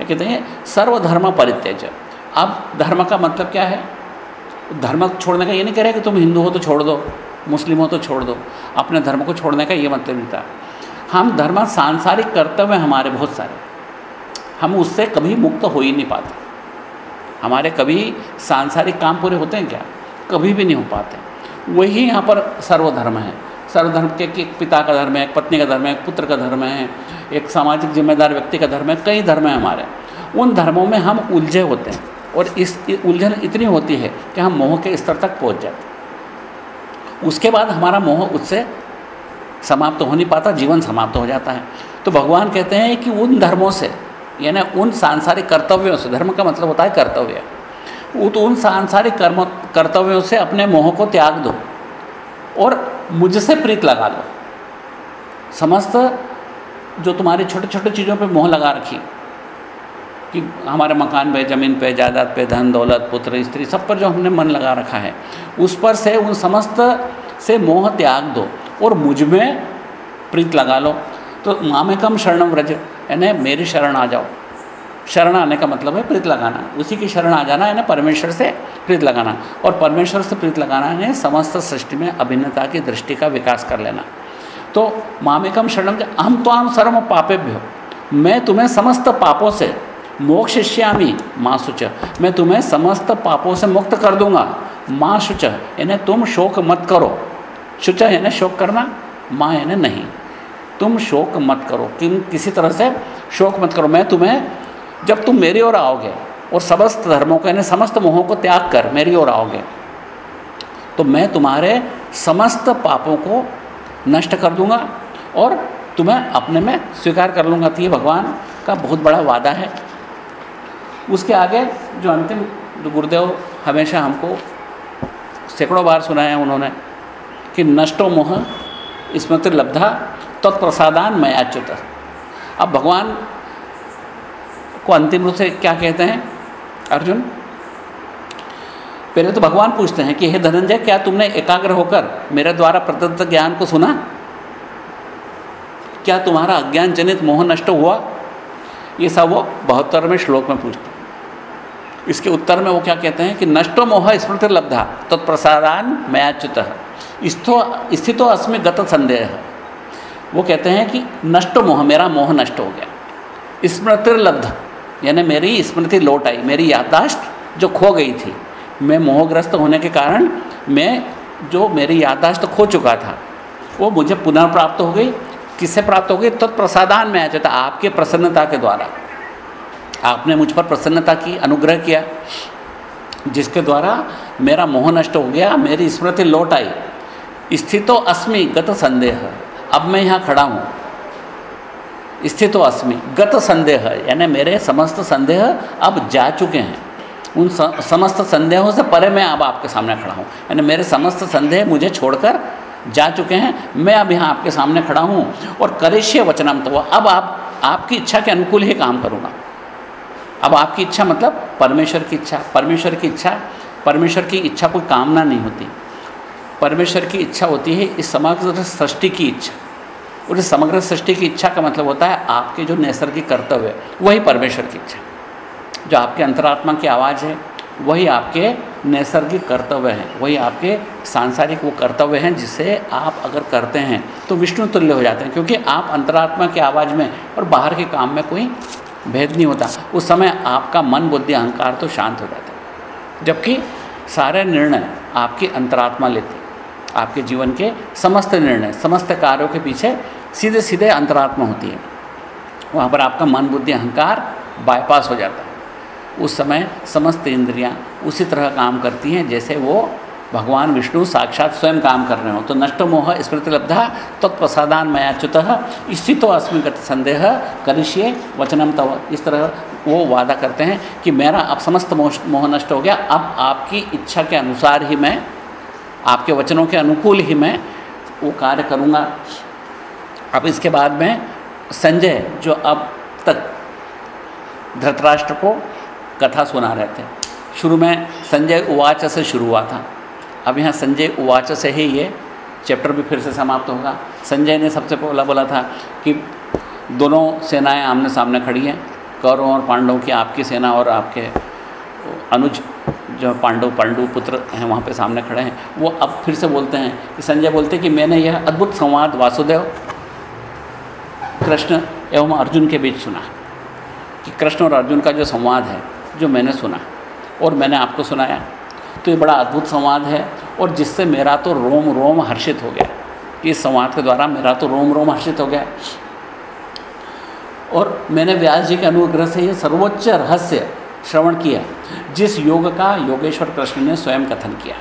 कहते हैं, सर्वधर्म परित्यज्य। अब धर्म का मतलब क्या है? धर्म छोड़ने का ये नहीं कह रहे कि तुम हिंदू हो तो छोड़ दो, मुस्लिम हो तो छोड़ दो। अपने धर्म को छोड़ने का ये मतलब नहीं था। हम धर्म सांसारिक कर्तव्य हमारे बहुत सारे। हम उससे कभी मुक्त हो ही नहीं पाते। हमारे कभी सांसारिक काम पूरे होते हैं क्या? कभी भी नहीं हो पाते। वही यहाँ पर सर्वधर्म है। सर्वधर्म के एक पिता का धर्म है, एक पत्नी का धर्म है, एक पुत्र का धर्म है, एक सामाजिक जिम्मेदार व्यक्ति का धर्म है, कई धर्म है हमारे। उन धर्मों में हम उलझे होते हैं और इस उलझन इतनी होती है कि हम मोह के स्तर तक पहुँच जाते हैं। उसके बाद हमारा मोह उससे समाप्त तो हो नहीं पाता, जीवन समाप्त तो हो जाता है। तो भगवान कहते हैं कि उन धर्मों से यानी उन सांसारिक कर्तव्यों से, धर्म का मतलब होता है कर्तव्य। वो तो उन सांसारिक कर्म, कर्तव्यों से अपने मोह को त्याग दो और मुझसे प्रीत लगा लो। समस्त जो तुम्हारी छोटे छोटे चीज़ों पे मोह लगा रखी, कि हमारे मकान पे, ज़मीन पे, जायदाद पे, धन, दौलत, पुत्र, स्त्री, सब पर जो हमने मन लगा रखा है, उस पर से उन समस्त से मोह त्याग दो और मुझमें प्रीत लगा लो। तो मामे कम शरणम व्रज। यानी मेरी शरण आ जाओ। शरण आने का मतलब है प्रीत लगाना। उसी की शरण आ जाना यानी परमेश्वर से प्रीत लगाना। और परमेश्वर से प्रीत लगाना यानी समस्त सृष्टि में अभिन्नता की दृष्टि का विकास कर लेना। तो मामेकम शरणम हम तो आम सर्व हो मैं तुम्हें समस्त पापों से मोक्ष श्यामी माँ सुच मैं तुम्हें समस्त पापों से मुक्त कर दूँगा, माँ शुच। यानी तुम शोक मत करो। शुच यानी शोक करना, माँ यानी नहीं। तुम शोक मत करो। किन, किसी तरह से शोक मत करो। मैं तुम्हें, जब तुम मेरी ओर आओगे और समस्त धर्मों को, यानी समस्त मोहों को त्याग कर मेरी ओर आओगे तो मैं तुम्हारे समस्त पापों को नष्ट कर दूँगा और तुम्हें अपने में स्वीकार कर लूँगा। तो ये भगवान का बहुत बड़ा वादा है। उसके आगे जो अंतिम गुरुदेव हमेशा हमको सैकड़ों बार सुनाया है उन्होंने कि नष्टो मोह, स्मृति लब्धा तत्प्रसादान मैं अच्युत। अब भगवान को अंतिम रूप से क्या कहते हैं? अर्जुन, पहले तो भगवान पूछते हैं कि, हे धनंजय, क्या तुमने एकाग्र होकर मेरे द्वारा प्रदत्त ज्ञान को सुना? क्या तुम्हारा अज्ञान जनित मोह नष्ट हुआ? ये सब वो बहत्तरवें श्लोक में पूछते हैं। इसके उत्तर में वो क्या कहते हैं कि, नष्टो मोह स्मृति लब्धा तत्प्रसादान मयाच्युत स्थो स्थितो अस्मि गत संदेह। वो कहते हैं कि नष्ट मोह, मेरा मोह नष्ट हो गया। स्मृति लब्ध, यानी मेरी स्मृति लौट आई, मेरी याददाश्त जो खो गई थी। मैं मोहग्रस्त होने के कारण मैं जो मेरी याददाश्त खो चुका था, वो मुझे पुनः प्राप्त हो गई। किससे प्राप्त हो गई? तत्प्रसादान में आ जाता आपके प्रसन्नता के द्वारा। आपने मुझ पर प्रसन्नता की, अनुग्रह किया, जिसके द्वारा मेरा मोह नष्ट हो गया, मेरी स्मृति लौट आई। स्थितो अस्मि गत संदेह। अब मैं यहाँ खड़ा हूँ। स्थितो अस्मि गत संदेह, यानी मेरे समस्त संदेह अब जा चुके हैं। उन समस्त संदेहों से परे मैं अब आपके सामने खड़ा हूँ। यानी मेरे समस्त संदेह मुझे छोड़कर जा चुके हैं। मैं अब यहाँ आपके सामने खड़ा हूँ और करिष्य वचनम तो अब आप, आपकी इच्छा के अनुकूल ही काम करूँगा। अब आपकी इच्छा मतलब परमेश्वर की इच्छा, परमेश्वर की इच्छा, परमेश्वर की इच्छा कोई कामना नहीं होती। परमेश्वर की इच्छा होती है, इस समग्र सृष्टि की इच्छा। और इस समग्र सृष्टि की इच्छा का मतलब होता है आपके जो नैसर्गिक कर्तव्य है वही परमेश्वर की इच्छा। जो आपके अंतरात्मा की आवाज़ है, वही आपके नैसर्गिक कर्तव्य हैं, वही आपके सांसारिक वो कर्तव्य हैं जिसे आप अगर करते हैं तो विष्णु तुल्य हो जाते हैं, क्योंकि आप अंतरात्मा की आवाज़ में और बाहर के काम में कोई भेद नहीं होता। उस समय आपका मन, बुद्धि, अहंकार तो शांत हो जाता है। जबकि सारे निर्णय आपकी अंतरात्मा लेती आपके जीवन के समस्त निर्णय, समस्त कार्यों के पीछे सीधे सीधे अंतरात्मा होती है। वहाँ पर आपका मन, बुद्धि, अहंकार बाईपास हो जाता है। उस समय समस्त इंद्रियाँ उसी तरह काम करती हैं जैसे वो भगवान, विष्णु साक्षात स्वयं काम कर रहे हो। तो नष्ट मोह, स्मृति लब्धा तत्प्रसादान मयाच्युत स्थितो अस्मिन गत संदेह, करिष्ये वचनम तव। इस तरह वो वादा करते हैं कि मेरा अब समस्त मोह नष्ट हो गया। अब आपकी इच्छा के अनुसार ही मैं आपके वचनों के अनुकूल ही मैं वो कार्य करूँगा। अब इसके बाद में संजय, जो अब तक धृतराष्ट्र को कथा सुना रहे थे। शुरू में संजय उवाच से शुरू हुआ था। अब यहाँ संजय उवाच से ही ये चैप्टर भी फिर से समाप्त होगा। संजय ने सबसे पहला बोला था कि दोनों सेनाएँ आमने सामने खड़ी हैं। कौरवों और पांडवों की आपकी सेना और आपके अनुज जो पांडव, पांडु पुत्र हैं, वहाँ पे सामने खड़े हैं। वो अब फिर से बोलते हैं कि संजय बोलते हैं कि मैंने यह अद्भुत संवाद वासुदेव, कृष्ण एवं अर्जुन के बीच सुना कि कृष्ण और अर्जुन का जो संवाद है, जो मैंने सुना और मैंने आपको सुनाया। तो ये बड़ा अद्भुत संवाद है, और जिससे मेरा तो रोम रोम हर्षित हो गया। कि इस संवाद के द्वारा मेरा तो रोम रोम हर्षित हो गया। और मैंने व्यास जी के अनुग्रह से ये सर्वोच्च रहस्य श्रवण किया। जिस योग का योगेश्वर कृष्ण ने स्वयं कथन किया।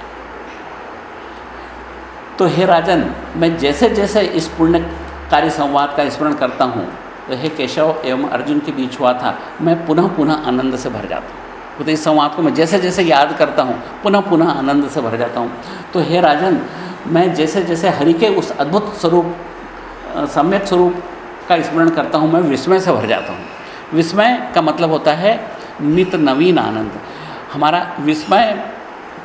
तो हे राजन, मैं जैसे जैसे इस पुण्यकारी संवाद का स्मरण करता हूँ तो हे केशव एवं अर्जुन के बीच हुआ था, मैं पुनः पुनः आनंद से भर जाता हूँ। तो इस संवाद को मैं जैसे जैसे याद करता हूँ पुनः पुनः आनंद से भर जाता हूँ। तो हे राजन, मैं जैसे जैसे हरि के उस अद्भुत स्वरूप सम्यक स्वरूप का स्मरण करता हूँ, मैं विस्मय से भर जाता हूँ। विस्मय का मतलब होता है नित नवीन आनंद। हमारा विस्मय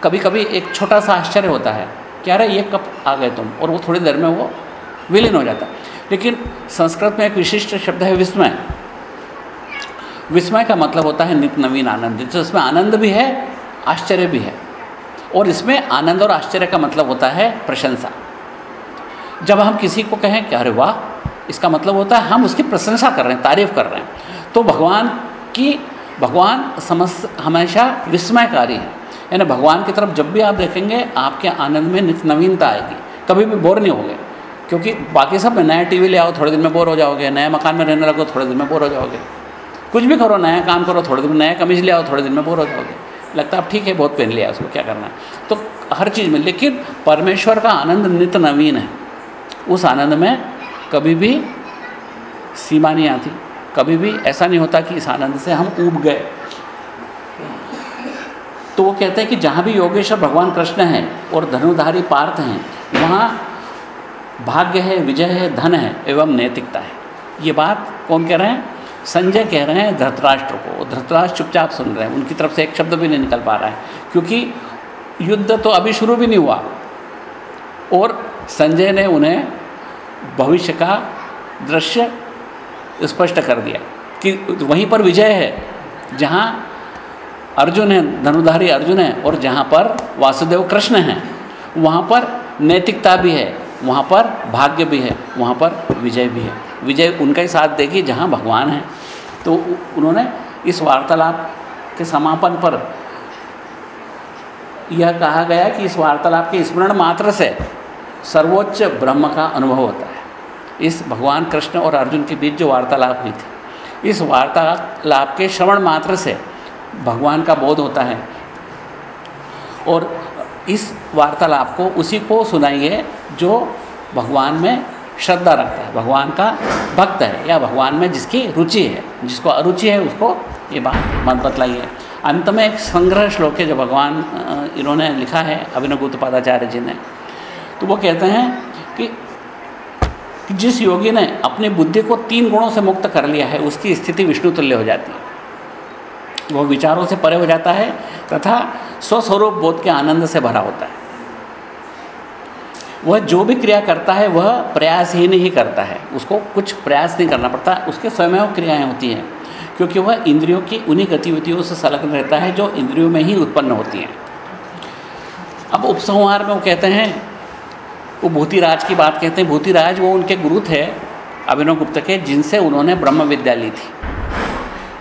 कभी कभी एक छोटा सा आश्चर्य होता है क्या रहे ये कब आ गए तुम? और वो थोड़ी देर में वो विलीन हो जाता है। लेकिन संस्कृत में एक विशिष्ट शब्द है विस्मय। विस्मय का मतलब होता है नित नवीन आनंद। इसमें आनंद भी है, आश्चर्य भी है। और इसमें आनंद और आश्चर्य का मतलब होता है प्रशंसा। जब हम किसी को कहें कि अरे वाह, इसका मतलब होता है हम उसकी प्रशंसा कर रहे हैं, तारीफ़ कर रहे हैं तो भगवान की भगवान समझ हमेशा विस्मयकारी है। यानी भगवान की तरफ़ जब भी आप देखेंगे, आपके आनंद में नित्य नवीनता आएगी। कभी भी बोर नहीं होगे। क्योंकि बाकी सब में नया टीवी ले आओ, थोड़े दिन में बोर हो जाओगे। नए मकान में रहने लगो, थोड़े दिन में बोर हो जाओगे। कुछ भी करो, नया काम करो, थोड़े दिन में नया कमीज ले आओ, थोड़े दिन में बोर हो जाओगे। लगता है ठीक है, बहुत पहन लिया उसको क्या करना है? तो हर चीज़ में, लेकिन परमेश्वर का आनंद नित्य नवीन है। उस आनंद में कभी भी सीमा नहीं आती। कभी भी ऐसा नहीं होता कि इस आनंद से हम ऊब गए। तो वो कहते हैं कि जहाँ भी योगेश्वर भगवान कृष्ण हैं और धनुधारी पार्थ हैं, वहाँ भाग्य है, विजय है, धन है एवं नैतिकता है। ये बात कौन कह रहे हैं? संजय कह रहे हैं धृतराष्ट्र को। धृतराष्ट्र चुपचाप सुन रहे हैं। उनकी तरफ़ से एक शब्द भी नहीं निकल पा रहा है। क्योंकि युद्ध तो अभी शुरू भी नहीं हुआ। और संजय ने उन्हें भविष्य का दृश्य स्पष्ट कर दिया कि वहीं पर विजय है, जहाँ अर्जुन है धनुधारी अर्जुन है, और जहाँ पर वासुदेव कृष्ण हैं, वहाँ पर नैतिकता भी है, वहाँ पर भाग्य भी है, वहाँ पर विजय भी है। विजय उनका ही साथ देगी जहाँ भगवान है। तो उन्होंने इस वार्तालाप के समापन पर यह कहा गया कि इस वार्तालाप के स्मरण मात्र से सर्वोच्च ब्रह्म का अनुभव होता है। इस भगवान कृष्ण और अर्जुन के बीच जो वार्तालाप हुई थी। इस वार्तालाप के श्रवण मात्र से भगवान का बोध होता है। और इस वार्तालाप को उसी को सुनाइए जो भगवान में श्रद्धा रखता है। भगवान का भक्त है या भगवान में जिसकी रुचि है, जिसको अरुचि है, उसको ये बात मत बतलाइए। अंत में एक संग्रह श्लोक है जो भगवान इन्होंने लिखा है अभिनव उत्पादाचार्य जी ने। तो वो कहते हैं कि जिस योगी ने अपनी बुद्धि को तीन गुणों से मुक्त कर लिया है, उसकी स्थिति विष्णु तुल्य हो जाती है। वो विचारों से परे हो जाता है तथा स्वस्वरूप बोध के आनंद से भरा होता है। वह जो भी क्रिया करता है, वह प्रयासहीन ही नहीं करता है। उसको कुछ प्रयास नहीं करना पड़ता, उसके स्वयं क्रियाएँ होती हैं, क्योंकि वह इंद्रियों की उन्हीं गतिविधियों से संलग्न रहता है, जो इंद्रियों में ही उत्पन्न होती हैं। अब उपसंहार में वो कहते हैं वो भूतिराज की बात कहते हैं। भूतिराज वो उनके गुरु थे, अभिनव गुप्त के, जिनसे उन्होंने ब्रह्म विद्या ली थी।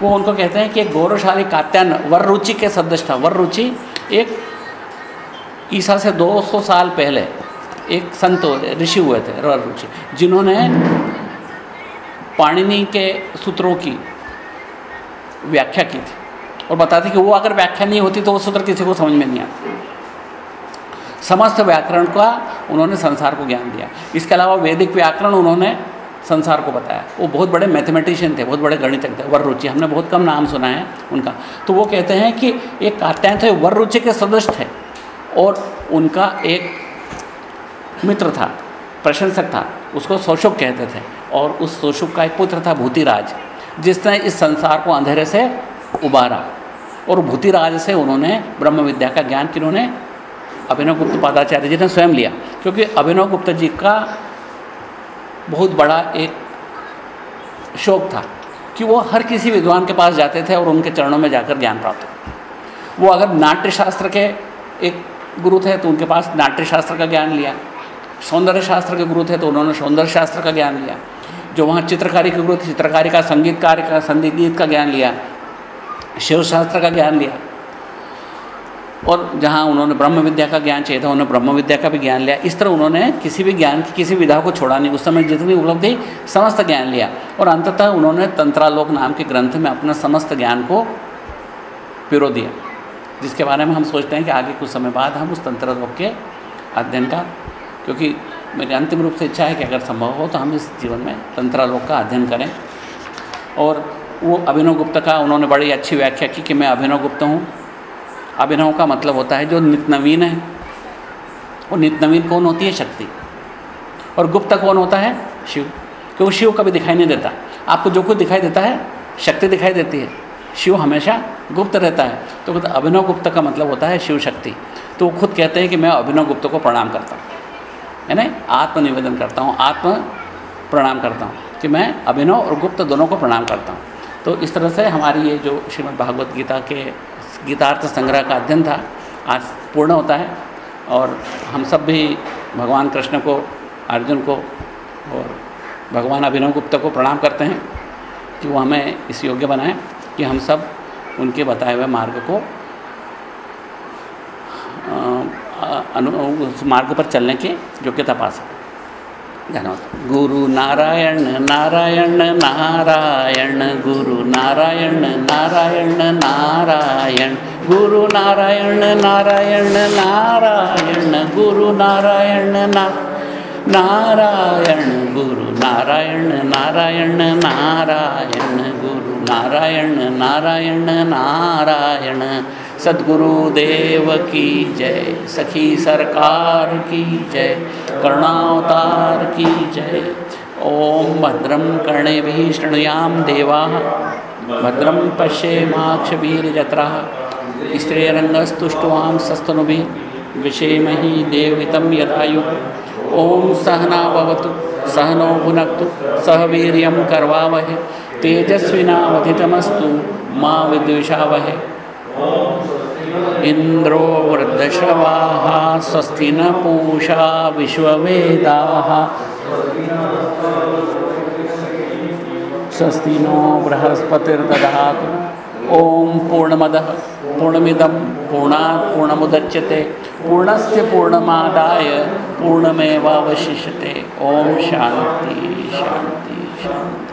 वो उनको कहते हैं कि एक गौरवशाली कात्यान वर रुचि के सदस्य था वर रुचि एक ईसा से 200 साल पहले एक संत ऋषि हुए थे वर रुचि जिन्होंने पाणिनि के सूत्रों की व्याख्या की थी। और बताते कि वो अगर व्याख्या नहीं होती तो वो सूत्र किसी को समझ में नहीं आता। समस्त व्याकरण का उन्होंने संसार को ज्ञान दिया। इसके अलावा वैदिक व्याकरण उन्होंने संसार को बताया। वो बहुत बड़े मैथमेटिशियन थे, बहुत बड़े गणितज्ञ थे वर रुचि हमने बहुत कम नाम सुना है उनका। तो वो कहते हैं कि एक कात्यायन थे वर रुचि के सदस्य थे और उनका एक मित्र था, प्रशंसक था, उसको सोशुक कहते थे और उस सोशुक का एक पुत्र था भूतिराज जिसने इस संसार को अंधेरे से उबारा और भूतिराज से उन्होंने ब्रह्म विद्या का ज्ञान किन्होंने अभिनव गुप्त पादाचार्य जी ने स्वयं लिया, क्योंकि अभिनव गुप्त जी का बहुत बड़ा एक शौक था कि वो हर किसी विद्वान के पास जाते थे और उनके चरणों में जाकर ज्ञान प्राप्त वो अगर नाट्य शास्त्र के एक गुरु थे तो उनके पास नाट्यशास्त्र का ज्ञान लिया सौंदर्य शास्त्र के गुरु थे तो उन्होंने सौंदर्य शास्त्र का ज्ञान लिया, जो वहाँ चित्रकारी के गुरु थे, चित्रकारी का, संगीतकार का, संगीत का ज्ञान लिया, शिवशास्त्र का ज्ञान लिया। और जहाँ उन्होंने ब्रह्म विद्या का ज्ञान चाहिए था, उन्होंने ब्रह्म विद्या का भी ज्ञान लिया। इस तरह उन्होंने किसी भी ज्ञान की, किसी विधा को छोड़ा नहीं। उस समय जितनी उपलब्धि समस्त ज्ञान लिया। और अंततः उन्होंने तंत्रालोक नाम के ग्रंथ में अपना समस्त ज्ञान को पिरो दिया, जिसके बारे में हम सोचते हैं कि आगे कुछ समय बाद हम उस तंत्रालोक के अध्ययन का, क्योंकि मेरी अंतिम रूप से इच्छा है कि अगर संभव हो तो हम इस जीवन में तंत्रालोक का अध्ययन करें। और वो अभिनव गुप्त का उन्होंने बड़ी अच्छी व्याख्या की कि मैं अभिनव गुप्त हूँ। अभिनव का मतलब होता है जो नित नवीन है। वो नित नवीन कौन होती है? शक्ति। और गुप्त कौन होता है? शिव। क्योंकि शिव कभी दिखाई नहीं देता। आपको जो कुछ दिखाई देता है, शक्ति दिखाई देती है। शिव हमेशा गुप्त रहता है। तो अभिनव गुप्त का मतलब होता है शिव शक्ति। तो वो खुद कहते हैं कि मैं अभिनव गुप्त को प्रणाम करता हूँ। है ना? आत्मनिवेदन करता हूँ, आत्म प्रणाम करता हूँ कि मैं अभिनव और गुप्त दोनों को प्रणाम करता हूँ। तो इस तरह से हमारी ये जो श्रीमद् भागवत गीता के गीतार्थ संग्रह का अध्ययन था, आज पूर्ण होता है और हम सब भी भगवान कृष्ण को, अर्जुन को और भगवान अभिनव गुप्त को प्रणाम करते हैं कि वो हमें इस योग्य बनाएँ कि हम सब उनके बताए हुए मार्ग को अनु, उस मार्ग पर चलने की योग्यता पा सकें। ಗುರು ನಾರಾಯಣ ನಾರಾಯಣ ನಾರಾಯಣ ಗುರು ನಾರಾಯಣ ನಾರಾಯಣ ನಾರಾಯಣ ಗುರು ನಾರಾಯಣ ನಾರಾಯಣ ನಾರಾಯಣ ಗುರು ನಾರಾಯಣ ನಾರಾಯಣ ಗುರು ನಾರಾಯಣ ನಾರಾಯಣ ನಾರಾಯಣ ಗುರು ನಾರಾಯಣ ನಾರಾಯಣ ನಾರಾಯಣ नारायण सदगुरुदेव की जय, सखी सरकार की जय, करुणावतार की जय। ओम भद्रम कर्णे भी शृणुयाम देवा भद्रम पश्येमाक्षवीरजत्रा स्त्रियरंगस्तुष्टवाम सस्तनुभि, विषेमहि देवितं यदायु। ओम सहनावतु सहनो भुनक्तु, सह वीर्यं कर्वावहे, तेजस्विनावधितमस्तु, माँ विद्विषावहे। इन्द्रो वृद्धश्रवाः स्वस्ति न पूषा विश्ववेदाः। स्वस्ति नो बृहस्पतिर्दधातु। ॐ पूर्णमदः, पूर्णमिदं, पूर्णात् पूर्णमुदच्यते। पूर्णस्य पूर्णमादाय पूर्णमेवावशिष्यते। ॐ शान्ति शान्ति शान्ति।